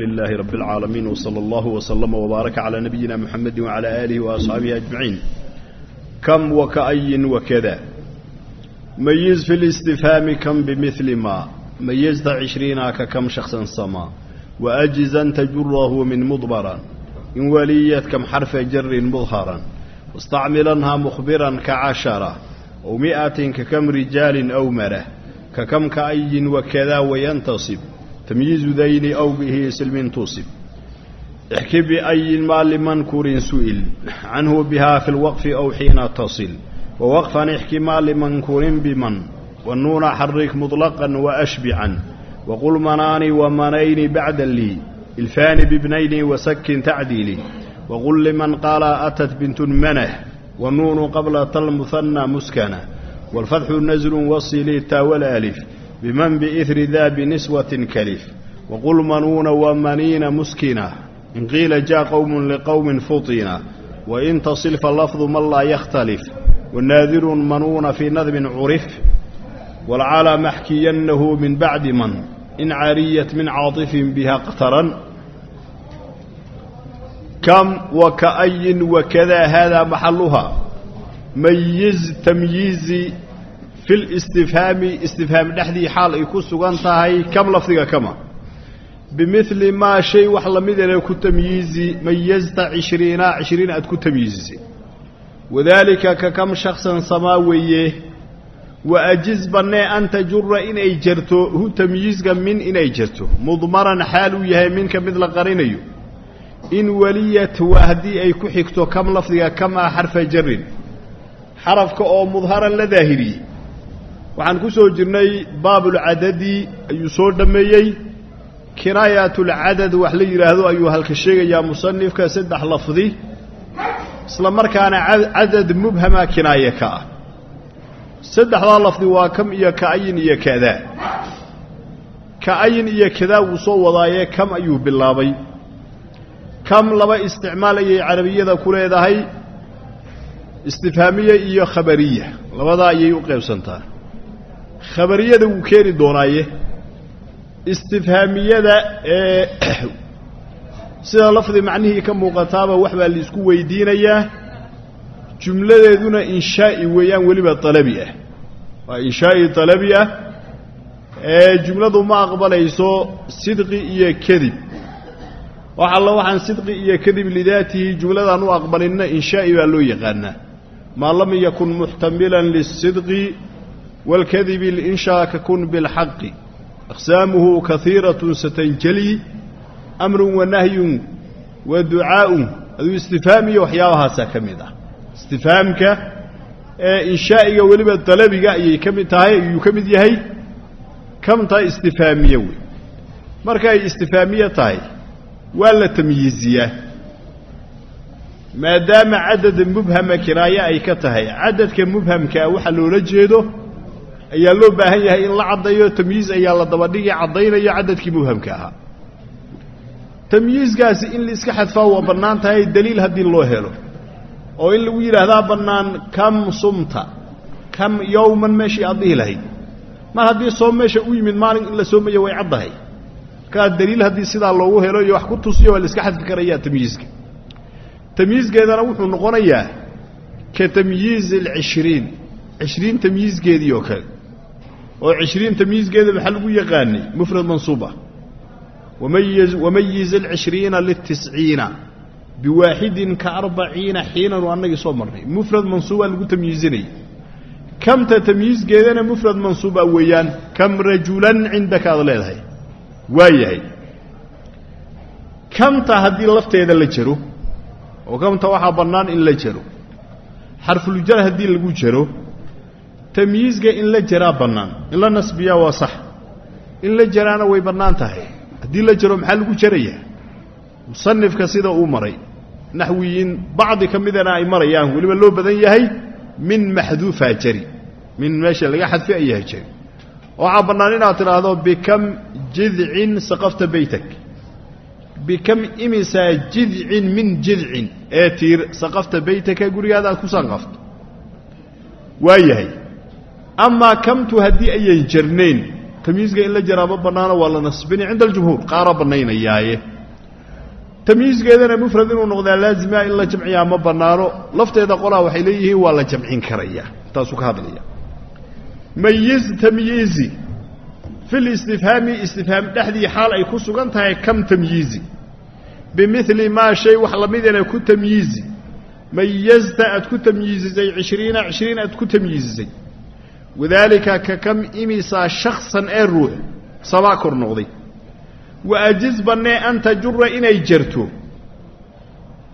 لله رب العالمين وصلى الله وسلم وبارك على نبينا محمد وعلى آله وأصحابه أجمعين كم وكأي وكذا ميز في الاستفهام كم بمثل ما ميزت عشرين ككم شخصا سما وأجزا تجره من مضبرا إن وليت كم حرف جر مظهرا واستعملنها مخبرا كعشرة ومئة ككم رجال أو مرة ككم كأي وكذا وينتصب تمييز tamyiizu dayni aw bihi isilmin tuusib ixki biayin maa limankurin su'il canhu biha fi lwaqfi aw xiina tasil wawaqfan ixki maa limankurin biman wanuuna xarik muطlaqan waashbican waqul manaani wamanayni bacda lii ilfaani bibnayni wasakin tacdiili waqul liman qaala atat bintun manah wanuunu qabla talmuhanna muskana wاlfatxu nazlu wasili taa walaalif biman biiri da biniswatin kaliif waqul manuuna wamaniina muskina in qiila jaa qowmun liqowmin futina. Wain tasil falafdu man laa yakhtalif. Wanaadirun manuuna fii nadmin curif. Walcalaa maxkiyannahu min bacdi man. In cariyat min caatifin biha qtaran kam waka'ayin wakadaa haadaa maxaluha mayiz tamyiizi filistifhaami istifhaam dhexdii xaal ay ku sugan tahay kam lafdiga kama. Bimili maa shay wax la mid ele ku tamyiizi mayazta cishriina cishriin aad ku tamyiizisay wadaalika ka kam shaksan samaa weeye wa ajiz bannee an tajura inay jarto hu tamyiizka min inay jarto. Mudmaran xaal uu yahay minka mid la qarinayo. In waliyat wa haddii ay ku xigto kam lafdiga kamaa xarfa jarin xarafka oo mudharan la daahiriyey waxaan ku soo jirnay baabulcadadi ayuu soo dhammeeyey. Kinaayaatulcadad wax la yidhaahdo ayuu halka sheegayaa musanifka saddex lafdi. Isla markaana cadad mubhama kinaaye ka ah. Saddexdaa lafdi waa kam iyo ka'ayin iyo kadaa ka'ayin iyo kadaa wuu soo wadaaye kam ayuu bilaabay. Kam laba isticmaal ayay carabiyada ku leedahay. Istifhaamiye iyo khabariya labadaa ayay u qaybsantaa khabariyada wuu keeni doonaaye istifhaamiyada ee sida lafdi macnihii ka muuqataaba wax baa la isku weydiinayaa jumladeeduna inshaa'i weeyaan weliba alabi ah. Waa inshaa'i alabi ah ee jumladu ma aqbalayso sidqi iyo kadib. Wax alla waxaan sidqi iyo kadib lidaatihi jumladaan u aqbalinna inshaa'i baa loo yaqaanaa. Maa lam yakun muxtamilan lisidqi والكذب الإنشاء ككن بالحق أقسامه كثيرة ستنجلي أمر ونهي ودعاء هذا استفهامي وحياوها ساكمدة استفهامك إنشائك ولما الطلبك يكمد يهي كم تا استفهامية وي مركا استفهامية تاي ولا تمييزية ما دام عدد مبهم كراية أي كتهي عدد كمبهم كأوحى لولا جيده ayaa loo baahan yahay in la caddayo tamyiiz ayaa la dabadhigi caddaynayo cadadkii mubhamka ahaa. Tamyiizkaasi in la iska xadfaa waa bannaan tahay daliil haddii loo helo. Oo in lagu yidhaahdaa bannaan kam sumta kam yowman meeshii aad dhihi lahayd mar haddii soom meesha u yimid maalin in la soomayo way caddahay. Markaa daliil haddii sidaa loogu helo iyo wax ku tusiyo waa la iska xadfi karayaa tamyiizka tamyiizkeedana wuxuu noqonayaa ka tamyiizi alcishriin cishriin tamyiizgeedii oo kale oo cishriin tamyiizgeeda maxaa lagu yaqaanay mufrad mansuub ah wamayiz alcishriina litisciina biwaaxidin ka arbaciina xiinanu annagii soo marnay. Mufrad mansuubaa lagu tamyiizinayay kamta tamyiizgeedana mufrad mansuuba weeyaan kam rajulan cindaka aad leedahay. Waa yahay kamta haddii lafteeda la jaro oo kamta waxaa bannaan in la jaro. Xarfuljar haddii lagu jaro tamyiizga in la jaraa bannaan in la nasbiyaa waa sax in la jaraana way bannaan tahay. Haddii la jaro maxaa lagu jarayaa? Musanifka sida uu maray naxwiyiin bacdi ka midana ay marayaan weliba loo badan yahay min maxduufaa jari min meesha laga xadfi ayaa jari. Waxaa bannaan inaad tidhaahdo bikam jidcin saqafta beytak bikam imisaa jidcin min jidcin ee tiir saqafta beytaka gurigaada aad ku sanqafto waa yahay amaa kamtu haddii ayan jarnayn tamyiizka in la jaraaba bannaano waa la nasbini cinda aljumhuur qaara bannaynayaaye tamyiizkeedana mufrad inuu noqdaa laazima in la jamciyaa ma bannaano lafteeda qolaa waxay leeyihiin waa la jamcin karaya taasuu ka hadlaya mayiz tamyiizi fil istifhaami istifhaam dhexdii xaal ay ku sugan tahay kam tamyiizi bimili maa shay wax lamidana ku tamyiizi mayazta aad ku tamyiizisay cishriina cishriin aad ku tamyiizisay wadaalika ka kam imisaa shaksan ee ruux sabaa kor noqday. Wa ajiz bannee an tajura inay jarto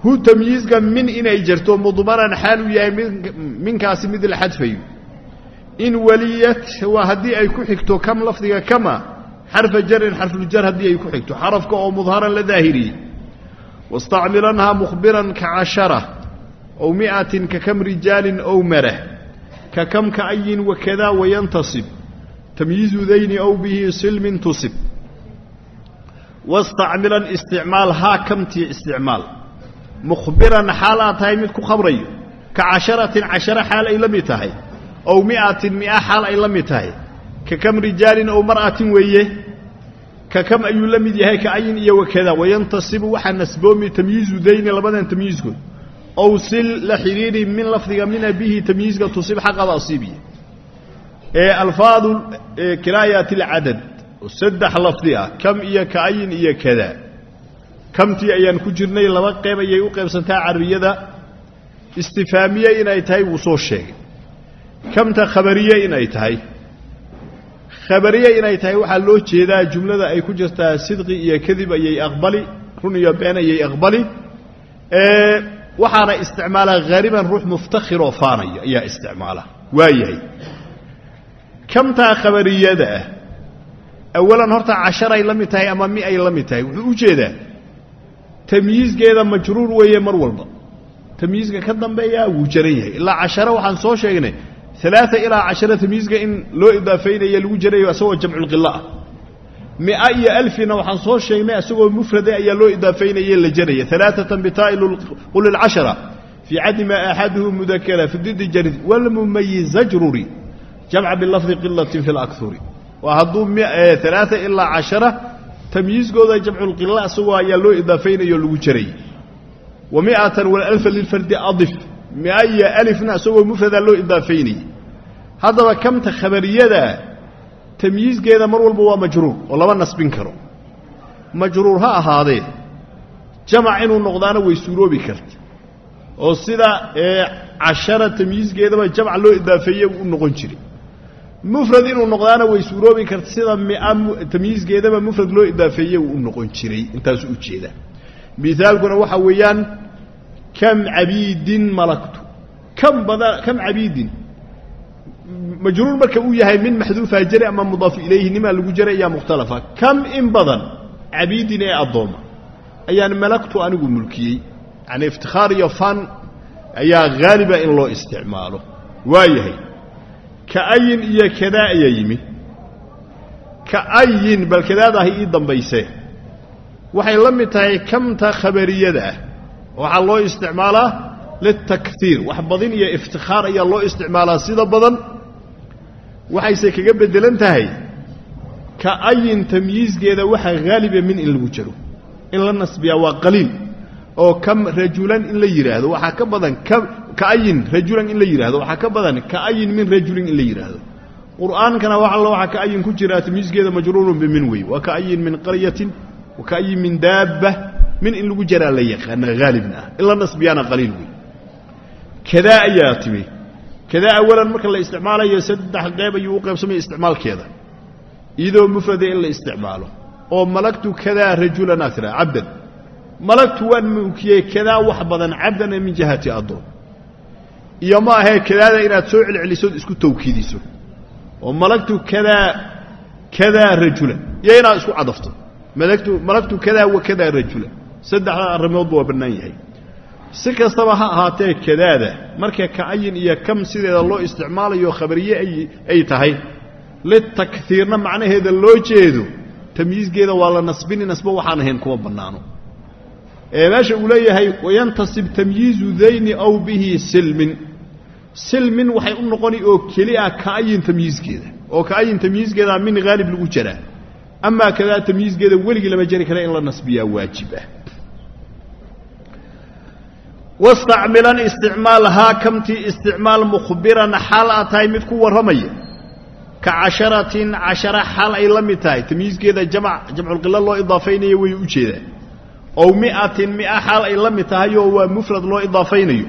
hu tamyiizka min inay jarto mudmanan xaal uu yahay minkaasi mid la xadfayo. In waliyat waa haddii ay ku xigto kam lafdiga kama xarfa jarin xarfuljar haddii ay ku xigto xarafka oo mudharan la daahiriyey wastacmilanhaa mukhbiran ka cashara ow mi'atin ka kam rijaalin ow marah ka kam ka ayin wakadaa wayantasib tamyiizu dayni ow bihi silmin tusib. Wastacmilan isticmaal haa kamtii isticmaal. Mukhbiran xaal aad tahay mid ku khabrayo. Ka casharatin cashara xaal ay la mid tahay. Ow mi'atin mi'a xaal ay la mid tahay. Ka kam rijaalin ow mar'atin weeye. Ka kam ayuu la mid ow sil la xidhiidhi min lafdiga mina bihi tamyiizka tusib xaqada asiibiya ee alfaadu kinaayaati alcadad saddex lafdi ah kam iyo ka ayin iyo kada kamtii ayaan ku jirnay laba qeyb ayay u qaybsantaa carabiyada istifaamiye inay tahay wuu soo sheegay kamta khabariye inay tahay khabariye inay tahay waxaa loo jeedaa jumlada ay ku jirtaa sidqi iyo kadib ayay aqbali waxaana isticmaalaa haaliban ruux muftakhiroo faanaya ayaa isticmaala. Waayahay kamtaa khabariyada ah awalan horta casharay la mid tahay ama mi ay la mid tahay wuxuu u jeedaa tamyiizkeeda majruur weeye mar walba. Tamyiizka ka dambeeyaa wuu jaran yahay. Ilaa cashara waxaan soo sheegnay alaaa ilaa cashara tamyiizka in loo idaafaynayo lagu jarayo isagoo jamculqila mia iyo alfina waxaan soo sheegnay isagoo mufrada ayaa loo idaafaynaye la jaraya alaaatan bitaa'i qul ilcashara fii cadima axaduhu mudakara fi didi jarid walmumayizajruri jamca bilafdi qilatin fi lakuri waa hadduu alaaa ilaa cashara tamyiizkooda jamculqila isagoo ayaa loo idaafaynayo lagu jarayay wa miatan walalfa lilfardi adif mia iyo alifna isagoo mufrada loo idaafaynayay haddaba kamta khabariyada tamyiizkeeda mar walba waa majruur oo lama nasbin karo. Majruur ha ahaadee jamac inuu noqdaana way suuroobi karta. Oo sida cashara tamyiizkeedaba jamc loo idaafeeye u noqon jiray mufrad inuu noqdaana way suuroobi karta sida mia tamyiizkeedaba mufrad loo idaafeeye uu u noqon jiray. Intaasuu u jeedaa miaalkuna waxaa weeyaan kam cabiidin malaktu. Kam bada kam cabiidin majruur marka uu yahay min maxduufa jari ama mudaafu ilayhi nimaa lagu jaray ayaa mukhtalafa. Kam in badan cabiidin ee addooma ayaan malaktu anigu mulkiyey. Yani iftikhaar iyo fan ayaa haaliba in loo isticmaalo. Waayahay ka'ayin iyo kadaa ayaa yimi. Ka'ayin bal kadaadahi ii dambaysee waxay la mid tahay kamta khabariyada ah. Waxaa loo isticmaalaa litakhiir wax badin iyo iftikhaar ayaa loo isticmaalaa sida badan waxayse kaga beddelan tahay ka'ayin tamyiizkeeda waxaa haaliba min in lagu jaro. In la nasbiyaa waa qaliil oo kam rajulan in la yidhaahdo waxaa ka badan ka'ayin rajulan in la yidhaahdo waxaa ka badan ka'ayin min rajulin in la yidhaahdo qur'aankana wax alla waxaa ka'ayin ku jiraa tamyiizkeeda majruurun bimin wey wa ka'ayin min qaryatin wa ka'ayin min daabba min in lagu jaraa la yaqaana haalibna ah in la nasbiyaana qaliil wey kadaa ayaa timi kadaa awalan marka la isticmaalayo saddex qeyb ayuu u qaybsamaya isticmaalkeeda. Iyadoo mufrada in la isticmaalo. Oo malagtu kadaa rajulanaa tira cabdan. Malagtu waan mulkiyey kadaa wax badan cabdana min jihati addoon iyo ma ahee kadaada inaad soo celcelisood isku tawkiidiso. Oo malagtu kadaa kadaa rajulan. Iyo inaad isku cadafto. Malagtu kadaa wa kadaa rajulan. Saddexda arrimoodba waa bannaan yahay si kastaba ha ahaatee kadaada marka ka'ayin iyo kam sideeda loo isticmaalayo khabariye ay tahay. Litakhiirna macnaheeda loo jeedo tamyiizkeeda waa la nasbini nasbo waxaan ahayn kuma bannaano. Ee meesha uu leeyahay wayantasib tamyiizu dayni aw bihi silmin. Silmin waxay u noqoni oo keli ah ka'ayin tamyiizkeeda oo ka'ayin tamyiizkeeda min haalib lagu jaraa. Amaa kadaa tamyiizkeeda weligii lama jari kara in la nasbiyaa waajib ah wastacmilan isticmaalhaa kamtii isticmaal mukhbiran xaal aad tahay mid ku warramaya ka casharatin cashara xaal ay la mid tahay tamyiiskeeda jamc jamculqilo loo idaafaynayo way u jeedaa ow mi'atin mi'a xaal ay la mid tahay oo waa mufrad loo idaafaynayo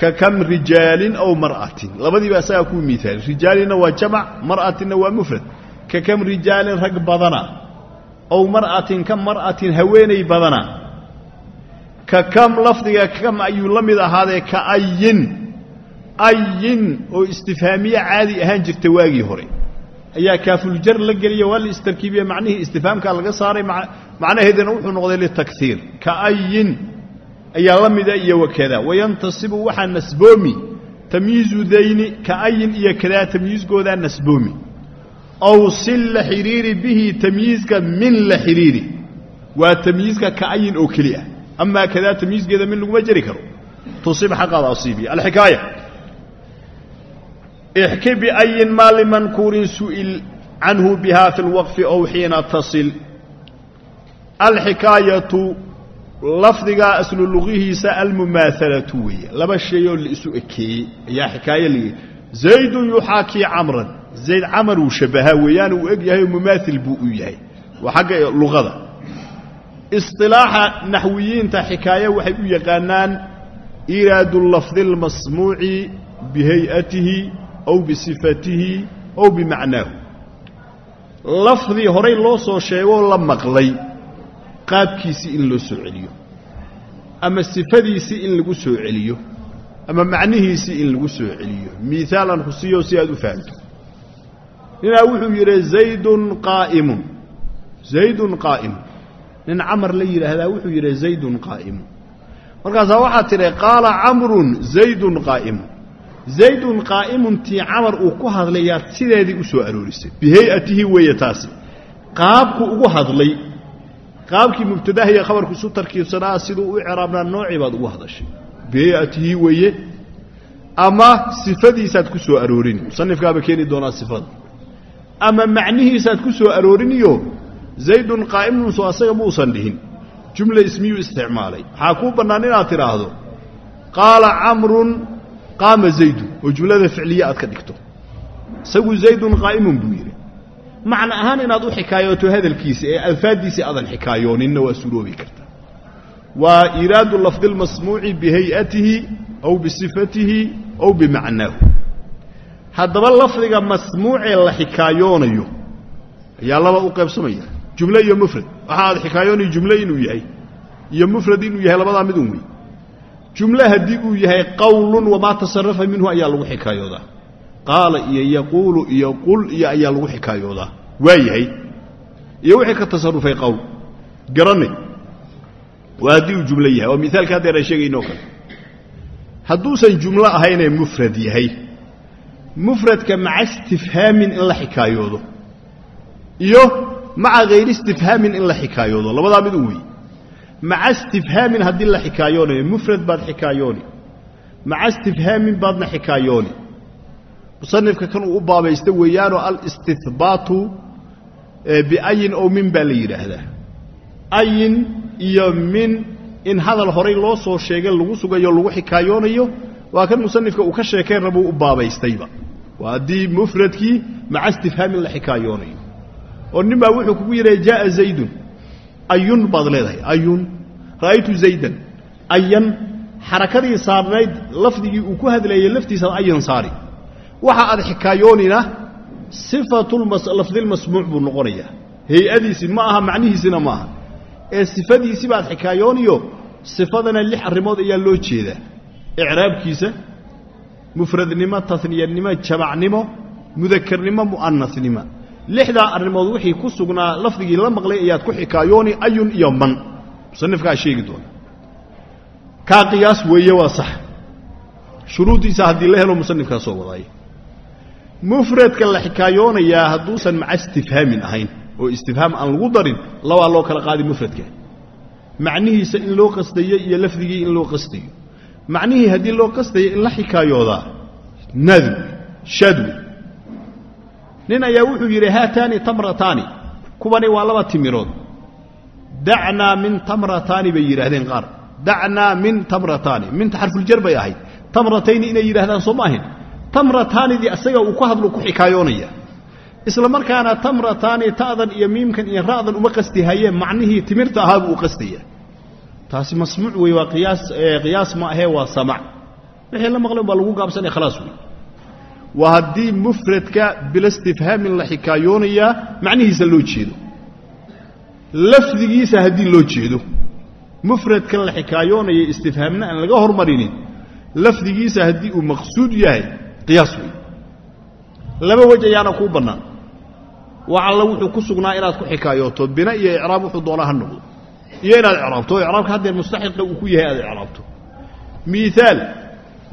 ka kam rijaalin ow mar'atin labadiiba asagaa kuu miihaali rijaalinna waa jamc mar'atinna waa mufrad ka kam rijaalin rag badana ow mar'atin ka mar'atin haweenay badana ka kam lafdiga kam ayuu la mid ahaadee ka ayin. Ayin oo istifhaamiye caadi ahaan jirta waagii hore. Ayaa kaafuljar la geliya waa la istarkiibiye macnihii istifhaamkaa laga saaray macnaheedana wuxuu noqday litakhiir ka ayin ayaa la mida iyo wakada wayantasibu waxaa nasboomi tamyiizu dayni ka ayin iyo kadaa tamyiizkoodaa nasboomi. Aw sil la xidhiiri bihi tamyiizka min la xidhiiri waa tamyiizka ka ayin oo keli ah amaa kadaa tamyiizkeeda min laguma jeri karo tusib xaqaada asiibiya alxikaaya ixki biayin maa limankuurin su'il canhu biha fi lwaqfi ow xiina tasil alxikaayatu lafdigaa aslu lugihiisa almumaahalatu weeye laba shay oo la isu ekeeyey ayaa xikaayo layihi zaydun yuxaakii camran zayd camar uu shabbahaa weeyaan uu eg yahay oo mumaail buu u yahay waa xagga luqada isilaaxa naxwiyiinta xikaaye waxay u yaqaanaan iraadu lafdi اlmasmuuci bihay'atihi aw bisifatihi aw bimacnaahu. Lafdii horay loo soo sheegoo la maqlay qaabkiisii in loo soo celiyo ama sifadiisii in lagu soo celiyo ama macnihiisii in lagu soo celiyo. Miaalan husiyo si aad u fahamto. Ninaa wuxuu yidhi zaydun qaa'imun. Zaydun qaa'imun nin camar la yidhaahdaa wuxuu yidhi zaydun qaa'imun markaasaa waxaa tidhi qaala camrun zaydun qaa'imun zaydun qaa'imun tii camar uu ku hadlay yaad sideedii u soo aroorisay. Bihay'atihi weeye taasi. Qaabku ugu hadlay qaabkii mubtadaha iyo khabarku isu tarkiibsanaa siduu u ciraabnaa noocii baad ugu hadashay. Bihay'atihi weeye. Ama sifadiisaad ku soo aroorini musanifkaaba keeni doonaa sifada ama macnihiisaad ku soo arooriniyo zaydun qaa'imun soo asaga muusan dhihin. Jumla ismiyuu isticmaalay. Waxaa kuu bannaan inaad tidhaahdo qaala camrun qaama zaydun oo jumlada ficliye aad ka dhigto. Isagu zaydun qaa'imun buu yidhi. Macna ahaan inaad u xikaayooto hadalkiisa ee alfaaddiisii aadan xikaayooninna waa suroobi karta. Waa iraadu lafdi lmasmuuci bihay'atihi aw bisifatihi aw bimacnaahu haddaba lafdiga masmuucee la xikaayoonayo ayaa laba u qaybsamaya jumle iyo mufrad. Waxa aad xikaayoonayo jumle inuu yahay iyo mufrad inuu yahay labadaa mid un wey jumle haddii uu yahay qowlun wamaa tasarafa minhu ayaa lagu xikaayoodaa qaala iyo yaquulu iyo qul iyo ayaa lagu xikaayoodaa waa yahay. Iyo wixii ka tasarufay qowl garanay waa haddii uu jumlo yahay. Oo miaalka haddeer sheegaynoo kale. Hadduusan jumlo ahaynee mufrad yahay mufradka maca istifhaamin in la xikaayoodo iyo maca hayri istifhaamin in la xikaayoodo labadaa mid un wey maca istifhaamin haddii la xikaayoonayo mufrad baad xikaayooni. Maca istifhaamin baadna xikaayooni. Musanifka kan uu u baabaysta weeyaanoo alistihbaatu biayin ow min baa la yidhaahdaa. Ayin iyo min in hadal horay loo soo sheegay lagu sugayo lagu xikaayoonayo waa kan musanifka uu ka sheekeen rabuu u baabaystayba. Waa haddii mufradkii maca istifhaamin la xikaayoonayo oo nin baa wuxuu kugu yidhaha jaaa zaydun. Ayun baad leedahay ayun. Ra'aytu zaydan. Ayan. Xarakadii saarnayd lafdigii uu ku hadlayay laftiisaad ayan saari. Waxa aad xikaayoonina sifatulafdilmasmuuc buu noqonayaa. Hay'adiisii ma aha macnihiisina ma aha. Ee sifadiisii baad xikaayooniyo sifadana lix arrimood ayaa loo jeedaa. Icraabkiisa mufradnimo tasniyanimo jamacnimo mudakarnimo mu'anasnimo lixdaa arrimood wixii ku sugnaa lafdigii la maqlay ayaad ku xikaayooni ayun iyo man. Musanifkaa sheegi doona. Kaa qiyaas weeye waa sax. Shuruuddiisa haddii la helo musanifkaa soo wadaaye. Mufradka la xikaayoonayaa hadduusan maca istifhaamin ahayn oo istifhaam aan lagu darin labaa loo kala qaadi mufradka. Macnihiisa in loo qastayo iyo lafdigii in loo qastayo macnihii haddii loo qastayo in la xikaayoodaa nadw shadwe nin ayaa wuxuu yidhi haataani tamrataani. Kuwani waa laba timirood. Dacnaa min tamrataani bay yidhaahdeen qaar. Dacnaa min tamrataani. Minta xarfuljar bay ahayd. Tamratayni inay yidhaahdaan soo ma tamrataanidii asaga uu ku hadlo ku xikaayoonaya isla markaana tamrataani ta'dan iyo miimkan iyo ra'dan uma qasti hayeen macnihii timirta ahaabuu u qastaya taasi masmuuc wey waa qiyaas ma ahee waa samac. Wixii la maqlen baa lagu gaabsanaya khalaas wey waa haddii mufradka bilastifhaamin la xikaayoonayaa macnihiisa loo jeedo. Lafdigiisa haddii loo jeedo mufradkan la xikaayoonaya istifhaamna aan laga hormarinin lafdigiisa haddii uu maqsuud yahay qiyaas wey laba wej ayaana kuu bannaan. Wax alla wuxuu ku sugnaa inaad ku xikaayooto bina iyo icraab wuxuu doonaa ha noqdo. Iyo inaad icraabto oo icraabka haddeer mustaxiqa uu ku yahay aad icraabto. Miiaal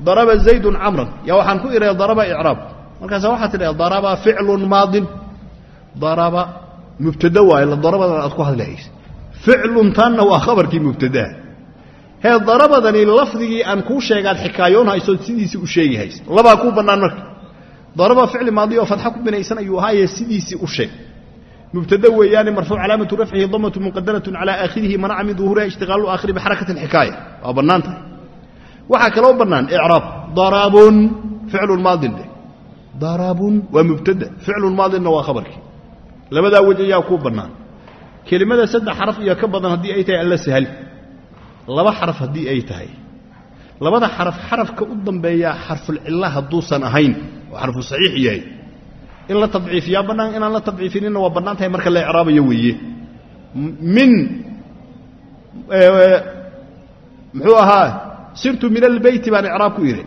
daraba zaydun camran yaa waxaan ku idhaha daraba icraab. Markaasa waxaad tidhaha daraba ficlun maadin. Daraba mubtada waaye darabadan aad ku hadlahaysa ficlun taanna waa khabarkii mubtadaha hee darabadani lafdigii aan kuu sheegaad xikaayoon haysood sidiisii u sheegi haysa labaa kuu bannaan marka. Daraba ficli maadi oo fadxa ku binaysan ayuu ahaaye sidiisii u sheeg. Mubtada weeyaane marfuuc calaamatu rafcihi damatu muqadaratun calaa aakhirihi manaca min duhuuriha ishtiqaalu aakhiri bixarakati alxikaaya waa bannaan tahay waxaa kaloo bannaan icraab darabun ficlun maadin dheh waa mubtada ficlun waa khabarkii. Labadaa wej ayaa kuu bannaan. Kelimada saddex xaraf iyo ka badan haddii ay tahay alla sahal. Laba xaraf haddii ay tahay. Labada xaraf xarafka u dambeeyaa xarfulcilla hadduusan ahayn oo xarfu saxiix yahay. In la tadciifiyaa bannaan inaan la tadciifininna waa bannaan tahay marka la icraabayo weeye. Min muxuu ahaa sirtu min albeyti baan icraab ku idhi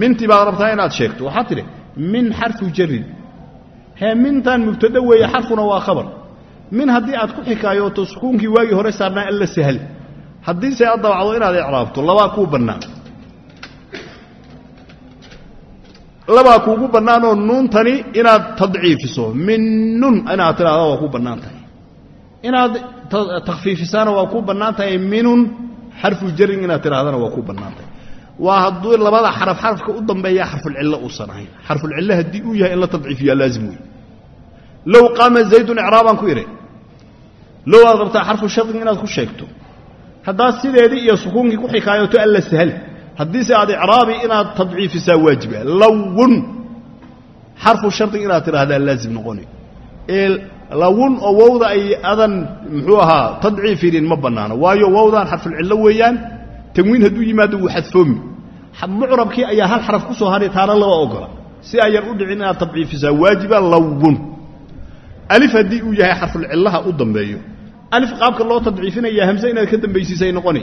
minti baad rabtaa inaad sheegto waxaad tidhi min xarfu jarin hee mintan mubtado weeye xarfuna waa khabar. Min haddii aad ku xikaayooto sukuunkii waagii hore saarnaa alla sahal. Haddiise aad dabacdo inaad icraabto labaa kuu bannaan. Labaa kuugu bannaanoo nuuntani inaad tadciifiso. Minnun inaad tidhahda waa kuu bannaan tahay. Inaad takhfiifisaana waa kuu bannaan tahay minun xarfu jarin inaad tidhahdana waa kuu bannaan tahay waa hadduu labada xaraf xarafka u dambeeya xarfulcillo uusan ahayn. Xarfulcillo haddii uu yahay in la tadciifiyaa laazim wey low qaama zaydun icraabaan ku idhi low aad rabtaa xarfu shadin inaad ku sheegto. Haddaad sideedii iyo sukuunkii ku xikaayoto alla sahal. Haddiise aad icraabi inaad tadciifisaa waajiba lawun. Xarfu shardin inaad tidhaahdaa laazim noqoni lawun oo wowda ay adan muxuu ahaa tadciifinin ma bannaano. Waayo wowdan xarfulcillo weeyaan tanwiin hadduu yimaado wuu xadfoomi. Mucrabkii ayaa hal xaraf ku soo hadhay taana laba ogola si ayaan u dhicin inaad tadciifisaa waajiba lawun. Alif haddii uu yahay xarfulcillaha u dambeeyo. Alif qaabka loo tadciifinaya hamse inaad ka dambaysiisay noqoni.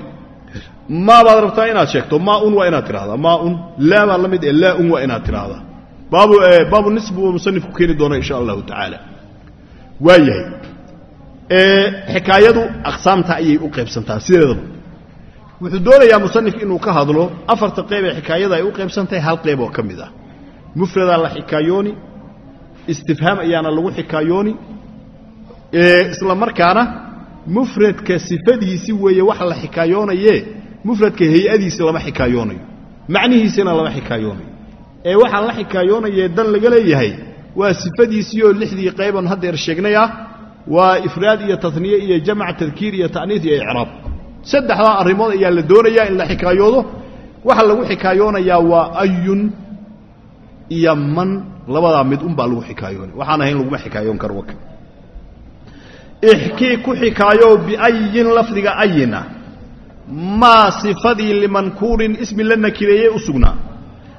Maa rabtaa inaad sheegto maaun waa inaad tidhahdaa maaun laa baa la mid ee laaun waa inaad tidhaahdaa. Baabu baabu nisb uu musanifku keeni doona insha allahu tacaala waa yahay xikaayadu aqsaamta ayay u qaybsantaa sideedaba. Wuxuu doonayaa musanif inuu ka hadlo afarta qeyb ee xikaayada ay u qaybsantahay hal qeyb oo ka mid ah. Mufradaa la xikaayooni istifhaam ayaana lagu xikaayooni isla markaana mufradka sifadiisi weeye wax la xikaayoonaye mufradka hay'adiisi lama xikaayoonayo macnihiisina lama xikaayoonayo. Ee waxaa la xikaayoonayee dan laga leeyahay waa sifadiisiioo lixdii qayban haddeer sheegnay ah waa ifraad iyo taniye iyo jamc tadkiir iyo ta'niis iyo icraab saddexdaa arrimood ayaa la doonayaa in la xikaayoodo. Waxa lagu xikaayoonayaa waa ayun iyo man. Labadaa mid unbaa lagu xikaayoonay waxaan ahayn laguma xikaayoon karo waka ixkii ku xikaayo biayin lafdiga ayina maa sifadii limankuurin ismi la nakireeyey u sugnaa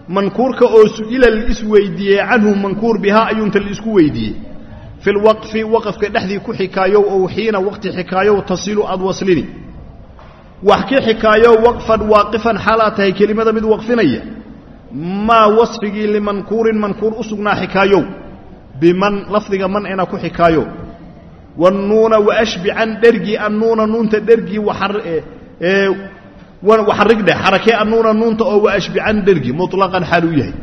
mankuurka oo su'ila laisweydiiyey canhu mankuur bihaa ayuunta la isku weydiiyey. Fi lwaqfi waqafka dhexdii ku xikaayow ow xiina waqti xikaayow tasilu aad waslini. Wax ki xikaayow waqfan waaqifan xaalaa tahay kelimada mid waqfinaya. Maa wasfigii limankuurin mankuur u sugnaa xikaayow? Biman lafdiga man ina ku xikaayo wanuuna waashbican dhergii annuuna nuunta dhergii waxarigdheh xarakee annuuna nuunta oo waashbican dhergi muطlaqan xaal uu yahay.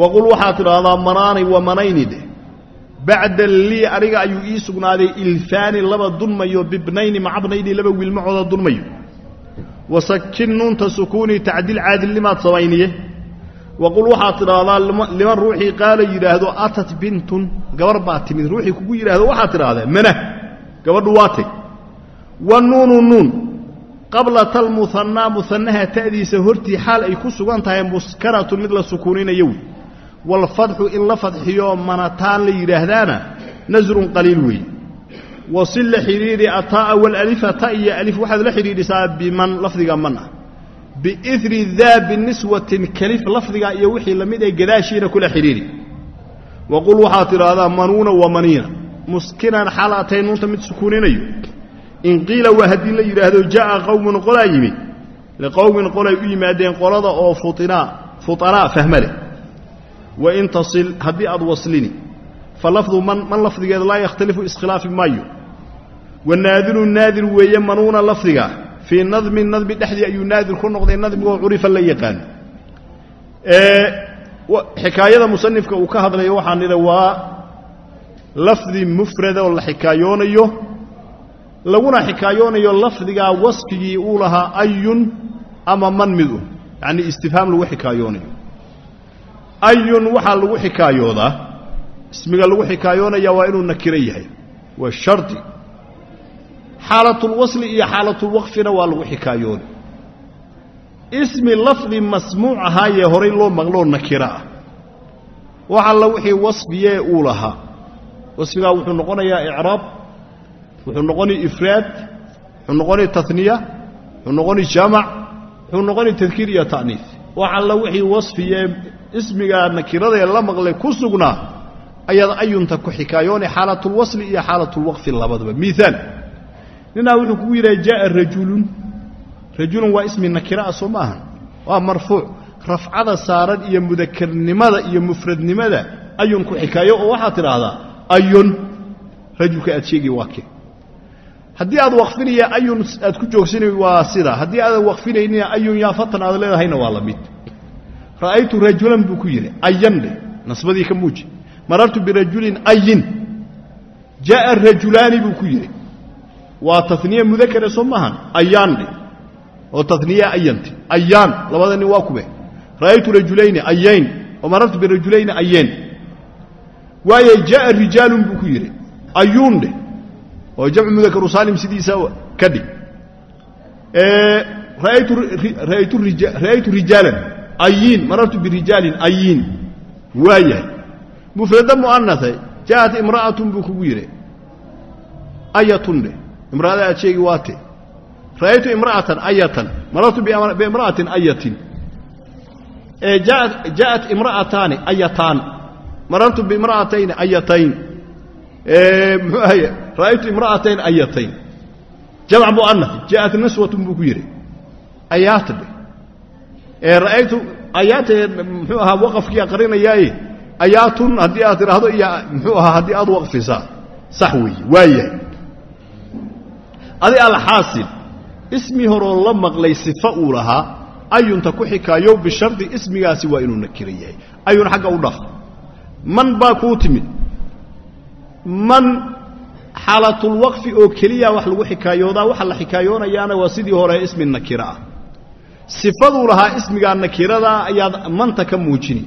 Waqul waxaad tidhaahdaa manaani wa manayni dheh bacda lii aniga ayuu ii sugnaaday ilfaani laba dunmayo bibnayni macabnayni laba wiilmacooda dunmayo. Wasakin nuunta sukuuni tacdiil caadilnimaad samayniye. Waqul waxaad tidhaahdaa liman ruuxii qaala yidhaahdo atat bintun gabar baa timid. Ruuxii kugu yidhaahdo waxaad tidhaahdaa mana gabadhu waa teg. Wa nuunu nuun qabla talmuhanaa muhanaha ta'diisa hortii xaal ay ku sugan tahay muskanatun mid la sukuuninayo wey. Waalfadxu in la fadxiyo manataan la yidhaahdaana nasrun qaliil weeye wasil la xidhiidhi ataa'a walalifa ta iyo alif waxaad la xidhiidhisaa biman lafdiga man ah. Biiri daa biniswatin kalif lafdiga iyo wixii la mid ee gadaashiina kula xidhiidhi. Waqul waxaad tidhaahdaa manuuna wa maniina. Muskinan xaal atay nuunta mid sukuuninayo in qiila waa haddii la yidhaahdo ja'a qowmun qolaa yimid liqowmin qolay u yimaadeen qolada oo futanaa fahma leh. Wain tasil haddii aad waslini fa lafdu man man lafdigeeda laa yakhtalifu iskhilaafi maayo. Wanaadiru naadir weeye manuuna lafdiga fii nadmin nadmi dhexdii ayuu naadir ku noqday nadmigoo curifa la yaqaan. Xikaayada musanifka uu ka hadlayo waxaan nidha waa lafdi mufrada oo la xikaayoonayo laguna xikaayoonayo lafdigaa wasfigii uu lahaa ayun ama man midu. Yacnii istifhaam lagu xikaayoonayo ayun waxaa lagu xikaayoodaa. Ismiga lagu xikaayoonaya waa inuu nakiro yahay. Waa shardi. Xaalatulwasli iyo xaalatulwaqfina waa lagu xikaayoonay. Ismi lafdi masmuuc ahaayee horay loo maqloo nakiro ah. Wax alla wixii wasfiyee uu lahaa. Wasfigaa wuxuu noqonayaa icraab wuxuu noqonay ifraad wuxuu noqonay taniya wuxuu noqonay jamac wuxuu noqonay tadkiir iyo ta'niis. Wax alla wixii wasfiyee ismigaa nakiradee la maqlay ku sugnaa ayaad ayunta ku xikaayoonay xaalatulwasli iyo xaalatulwaqfi labadaba. Miaal ninaa wuxuu kugu yidhaha jaaa rajulun. Rajulun waa ismi nakira ah soo maaha waa marfuuc. Rafcada saaran iyo mudakarnimada iyo mufradnimada ayun ku xikaayo oo waxaad tidhaahdaa ayun. Rajulka aad sheegi waa ke haddii aad waqfinaya ayun aad ku joogsana waa sida. Haddii aadan waqfinaynina ayun yaa aad leedahayna waa la mid. Ra'aytu rajulan buu ku yidhi ayan dheh nasbadii ka muuji. Marartu birajulin ayin jaaa rajulaani buu ku yidhi waa taniye mudakare soo maahan ayaan dheh oo taniya ayanti ayaan labada nin waa kube. Ra'aytu rajulayni ayayn oo marartu birajulayni ayeen waaye jaaa rijaalun buu ku yidhi ayuun dheh oo jamcu mudakaru saalim sidiisa ka dhig. Ra'aytu rijaalan ayiin marartu birijaalin ayiin waa mufrada mu'anase ja'at imra'atun buu kugu yidhi. Ayatun dheh imra'ada aad sheegi waate. Ra'aytu imra'atan ayatan marartu biimra'atin ayatin ja'at imra'ataani ayataan marartu biimra'atayni ayatayn ra'aytu imra'atayn ayatayn. Jamc mu'anas ja'at niswatun buu ku yidhi. Ayaata dheh ee ra'aytu ayaatee muxuu ahaa waqafkii aqrinayaaye ayaatun haddii aad tidhaahdo iyo muxuu ahaa haddii aad waqfisaa. Sax weeye waa yahay. Adi alxaasil ismi horoo la maqlay sifa uu lahaa ayunta ku xikaayo bishardi ismigaasi waa inuu nakira yahay ayun xagga u dhaf man baa kuu timid man xaalatulwaqfi oo keliya wax lagu xikaayoodaa waxa la xikaayoonayaana waa sidii hore ismi nakira. Ah sifaduu lahaa ismigaa nakiradaa ayaad manta ka muujini.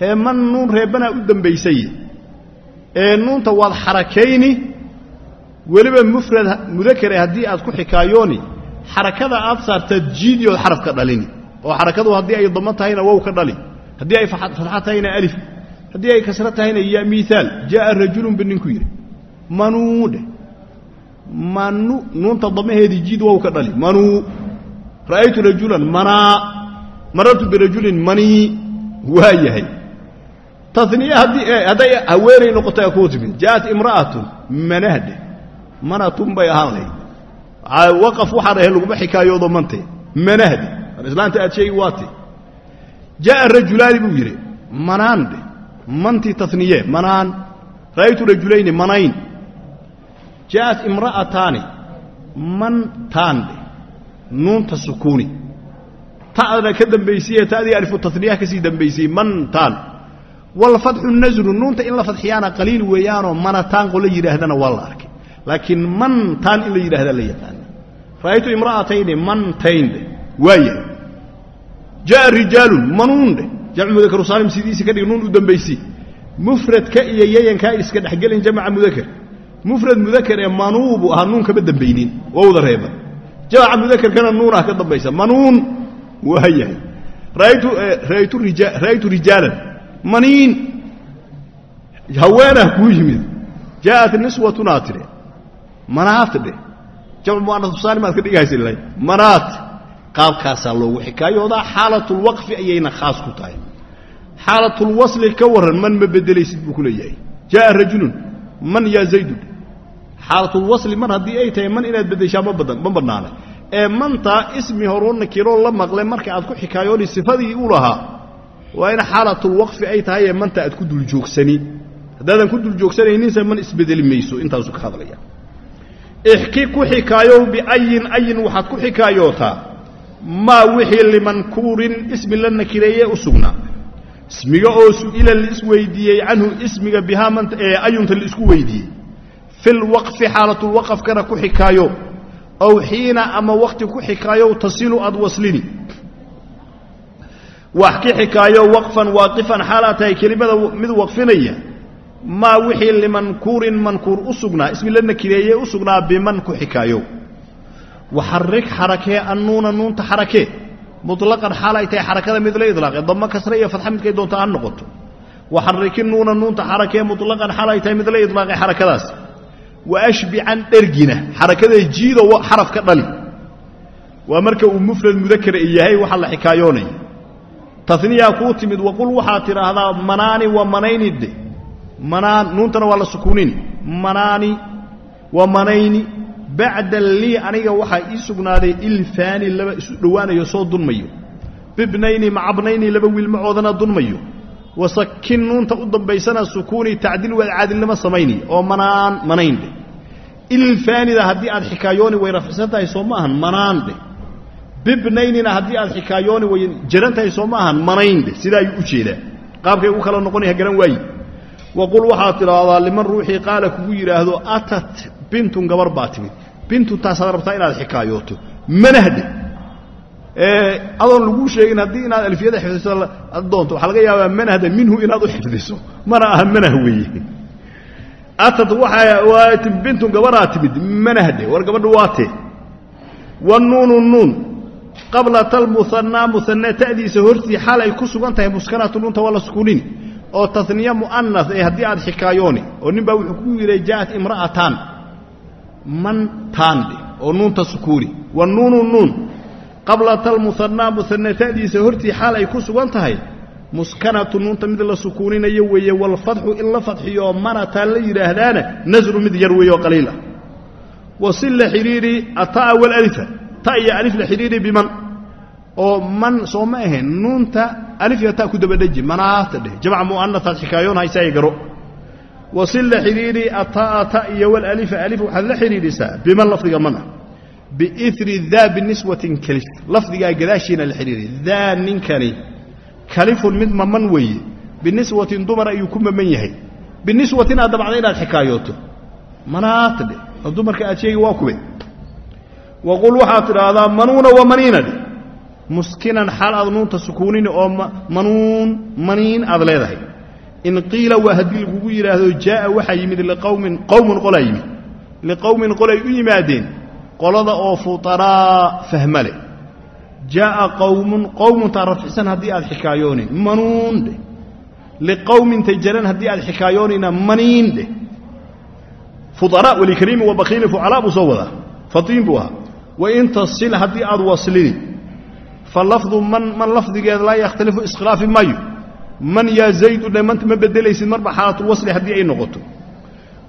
Hee man nuun reebbanaa u dambaysaye ee nuunta waad xarakayni weliba mufrad mudakare haddii aad ku xikaayooni xarakada aad saartaad jiidiood xarafka dhalini. Oo xarakadu haddii ay damo tahayna wow ka dhali. Haddii ay fatxa tahayna alif haddii ay kasro tahayna ya miaal jaaa rajulun ba ninku yidhi manuu dheh manu nuunta damaheedii jiid wow ka dhali manuu. Ra'aytu rajulan manaa marartu birajulin manii. Waa yahay. Haddii hadday haweenay noqotay kuu timid. Ja'at imra'atun manahdhe manatun bay ahaan lahayd. Waqaf waxaan ahayn laguma xikaayoodo mante manahde islaanta aad sheegi waate ja'a rajulaani buu yidhi manaan dheh mantii taniye manaan. Ra'aytu rajulayni manayn. Ja'at imra'ataani mantaan dheh nuunta sukuuni. Ta'dana ka dambaysiye ta'dii alifu taniyaha ka sii dambaysiyey mantaan walfatxu nasru nuunta in la fadxiyaana qaliil weeyaanoo manataan qola yidhaahdana waa la arkay. Laakiin mantaan in la yidhahda la yaqaana. Ra'aytu imra'atayni mantayn dheh waayahay ja'a rijaalun manuun dheh jamcu mudakaru saalim sidiisi ka dhig nuun u dambaysi mufradka iyo yayankaa iska dhexgelin jamca mudakar. Mufrad mudakar ee manuubu ahaa nuun kama dambaynin. Wowda reeba. Jamaca mudakarkana nuunah ka dambaysa. Manuun waayahay ra'aytu ra'aytu rija ra'aytu rijaalan. Maniin. Haweenah kuu yimid. Jaa'at niswatunaa tidhe manaat dheh jamc mu'anas saalim aad ka dhigahaysa manaat qaabkaasaa loogu xikaayoodaa xaalatulwaqfi ayayna khaas ku tahay. Xaalatulwasli ka warran man ma bedelaysid buu ku leeyahay. Jaa'a rajulun man yaa zaydun. Xaalatulwasli man haddii ay tahay man inaad beddeshaa ma badan ma bannaana ee mantaa ismi horoo nakiroo la maqle marka aad ku xikaayooni sifadii u lahaa waa in xaalatulwaqfi ay tahay ee manta aad ku duljoogsani haddaadan ku duljoogsanaynninse man isbedeli mayso intaasuu ka hadlaya. Ixki ku xikaayow biayin ayin waxaad ku xikaayootaa maa wixii limankuurin ismi la nakireeye u sugnaa ismiga oo su'ila laisweydiiyey canhu ismiga bihaa manta ee ayunta la isku weydiiyey. Filwaqfi xaalatulwaqafkana ku xikaayo. Ow xiina ama wakti ku xikaayow tasilu aad waslini. Wax ka xikaayo waqfan waaqifan xaalaa tahay kelimada mid waqfinaya. Maa wixii limankuurin mankuur u sugnaa ismi la nakireeye u sugnaa biman ku xikaayow waxarig xarakee annuuna nuunta xarakee muطlaqan xaal ay tahay xarakada mid la idlaaqe damo kasre iyo fadxa midkay doonta ha noqoto waxariki nuuna nuunta xarakee muطlaqan xaal ay tahay mid la idlaaqe xarakadaas wa ashbican dhergina xarakada jiido xaraf ka dhali waa marka uu mufrad mudakara yahay waxa la xikaayoonaya taniyaa kuu timid waqul waxaad tidhaahdaa manaani wa manayni dhe manaan waa la sukuunini manaani wa bacda lii aniga waxaa ii sugnaaday ilfaani laba isu dhowaanayo soo dunmayo. Bibnayni macabnayni laba wiilmacoodana dunmayo. Wasakin nuunta u dambaysana sukuuni tacdiil waad caadilnimo samayni. Oo manaan manayn dheh ilfaanida haddii aad xikaayooni way rafcisan tahay soo ma ahan manaan dheh bibnaynina haddii aad xikaayooni way jaran tahay soo ma ahan manayn dheh sidaa ayuu u jeedaa. Qaabkay u kala noqonaya garan waayi. Waqul waxaad tidhaahdaa liman ruuxii qaala kugu yidhaahdo atat bintun gabar baa timid bintuntaasaad rabtaa inaad xikaayooto manahde adoon laguu sheegin haddii inaad alfiyada xifdiso doonto waxaa laga yaabaa manahda minhu inaad u xifdiso. Mana aha manah weeye. Atat waxaa bintun gabaraa timid manahde war gabadha waatee wanuunu nuun. Qabla talmuhanaa muhanaa ta'diisa hortii xaal ay ku sugan tahay muskanatu nuunta waa la sukuunini oo taniya mu'anas ee haddii aad xikaayooni. Oo nin baa wuxuu ku yidhi ja'at imra'atan man taandhe oo nuunta sukuuni wa nuunu nuun. Qabla talmuhanaa muhanaa ta'diisa hortii xaal ay ku sugan tahay muskanatu nuunta mid la sukuuninayo weeye walfadxu in la fadxiyo manataan la yidhaahdaana nasru mid yar weeye oo qaliil ah wasil la xidhiidhi ataa walalifa ta iyo alif la xidhiidhi biman. Oo man soo ma ahayn nuunta alif iyo ta ku dabadheji jamc mu'anaaad xikaayoon haysaay garo wasil la xidhiidhi ataa ta iyo walalifa alif waxaad la xidhiidhisaa biman lafdiga mana biiri daa biniswatin kalif. Lafdigaa gadaashiina la xidhiidhi daa ninkani. Kalifun mid maman weeye. Biniswatin dumar ayuu ku maman yahay. Biniswatin aad dabacda inaad xikaayooto. Manaata dheh oo dumarka aad sheegi waa kube. Waqul waxaad tidhaahdaa manuuna wa maniina dheh muskinan xaal aad nuunta sukuunini oo manuun maniin aad leedahay in qiila waa haddii lagugu yidhaahdo jaa'a waxaa yimid liqowmin qowmun qolaa yimid. Liqowmin qolay u yimaadeen qolada oo futanaa fahma leh. Jaa'a qowmun qowmuntaa rafcisan haddii aad xikaayoonin manuun dheh liqowmin tajaran haddii aad xikaayoonina maniin dheh futanaa walikariimi wa bakiili fucalaa buu soo wadaa fatiin buu ahaa. Wain tasil haddii aad waslini falafdu man man lafdigeed laa yakhtalifu iskhilaafi maayo man yaa zaydu dhe manta ma bedelaysid marba xaalatulwasli haddii ay noqoto.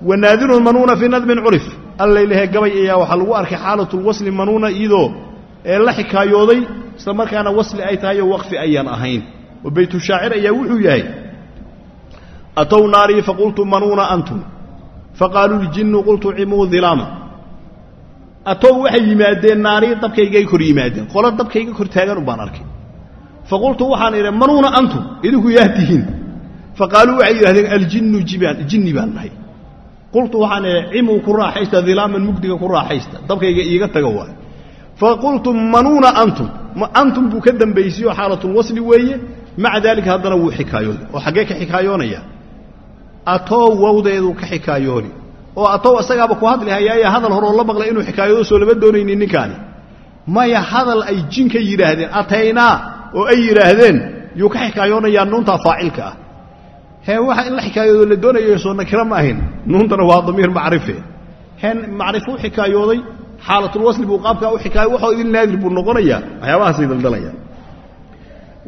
Wanaadirun manuuna fii nadmin curif. Allaylehe gabay ayaa waxaa lagu arkay xaalatulwasli manuuna iyadoo ee la xikaayooday isla markaana wasli ay tahay oo waqfi ayaan ahayn. Oo baytushaacir ayaa wuxuu yahay atow naarii faqultu manuuna antum. Faqaaluu ljinnu qultu cimuu dilaama atow waxay yimaadeen naarii dabkaygay kor yimaadeen. Qolo dabkayga kor taagan u baan arkay faqultu waxaan idhi manuuna antum idinku yaa tihiin faqaaluu waxay yidhahdeen aljinnu jinni baan nahay qultu waxaan idhi cimuu ku raaxaysta dilaaman mugdiga ku raaxaysta dabkayga iiga taga waay faqultu manuuna antum antum buu ka dambaysiyo xaalatulwasli weeye maca daalika haddana wuu xikaayooday oo xaggee ka xikaayoonaya wawdeedu ka xikaayooni oo atow isagaaba ku hadli hayaaye hadal horoo la maqlay inuu xikaayoodo soo lama doonaynin ninkaani maya hadal ay jinka yidhaahdeen ataynaa oo ay yidhaahdeen yuu ka xikaayoonayaa nuuntaa faacilka ah. Hee waxa in la xikaayoodo la doonayo soo nakira ma ahayn nuuntana waa damiir macrife. Heen macrifo u xikaayooday xaalatulwasli buu qaabkaa u xikaayo waxoo idin naadir buu noqonayaa waxyaabahaasay daldalayaan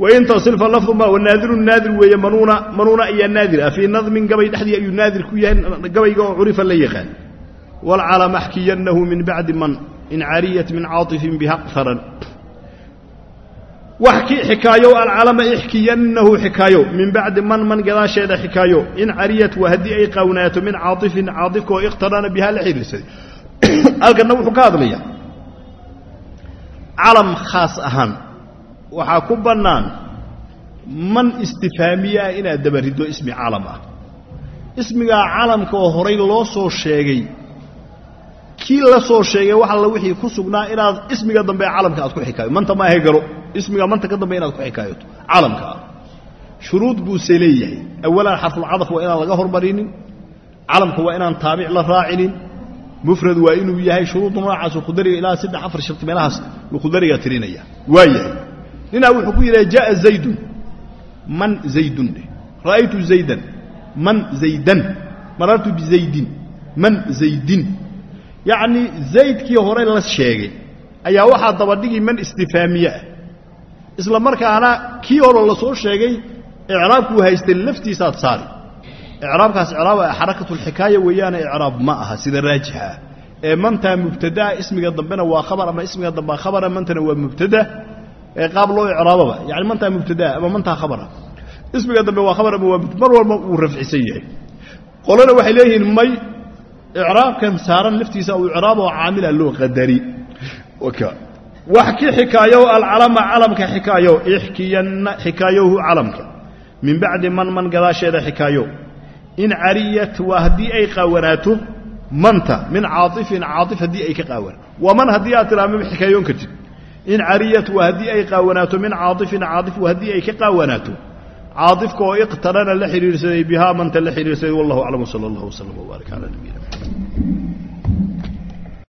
wain tasilfa lafduma wanaadiru naadir weeye manuuna manuuna ayaa naadir ah. Fii nadmin gabay dhexdii ayuu naadir ku yahay gabayga oo curifa la yaqaan. Waalcalama axkiyannahu min bacdi man in cariyat min caaطifin bihaqtaran wax ki xikaayo alcalama ixkiyannahu xikaayo. Min bacdi man man gadaasheeda xikaayo. In cariyat waa haddii ay qaawnaato min caaطifin caaطifka oo ikhtarana bihaa la xidhiirsaday halkanna wuxuu ka hadlayaa. Calam khaas ahaan waxaa ku bannaan man istifaamiye ah inaad dabariddo ismi calam ah. Ismigaa calamka oo horay loo soo sheegay kii la soo sheegay wax alla wixii ku sugnaa inaad ismiga dambe calamka aad ku xikaayo. Manta maahe garo ismiga manta ka dambe inaad ku xikaayoto calamka ah shuruud buuse leeyahay awalan xarfulcadaf waa inaan laga hormarinin calamka waa inaan taabic la raacinin. Mufrad waa inuu yahay shuruudda noocaasuu khudariga ilaa saddex afar sharti meelahaas uu khudariga tirinaya. Waa yahay. Ninaa wuxuu ku yidhaha jaءa zaydun. Man zaydun ra'aytu zaydan. Man zaydan. Marartu bizaydin man zaydin. Yacnii zaydkii hore la sheegay ayaa waxaa dabadhigi man istifaamiye ah isla markaana kii hore la soo sheegay icraabkuu haystay laftiisaad saari. Icraabkaas icraaba xarakatulxikaaya weeyaane icraab ma aha sida raajixa ah. Ee mantaa mubtadaa ismiga dambena waa khabar ama ismiga dambea khabara mantana waa mubtada. Ee qaab loo icraababa yani mantaa mubtadaa ama mantaa khabara. Ismiga dambe waa khabar ama waa mar walba uu rafcisan yahay. Qolana waxay leeyihiin may icraabkan saaran laftiisa uu icraaboo caamila loo qadari wax ki xikaayo alcalama calamka xikaayo ixkiyanna xikaayohu calamka min bacdi man man gadaasheeda xikaayo. In cariyat waa haddii ay qaawanaato manta min caaifin caaif haddii ay ka qaawan waa haddii aad tiraa mama xikaayoon kartid in cariyat waa haddii ay qaawanaato min caaifin caaif waa haddii ay ka qaawanaato caaifka oo iqtarana la xidhiirsaday bihaa manta la xidhiirsaday wallahu aclam sala allah wslam wbaarak cala nabiyina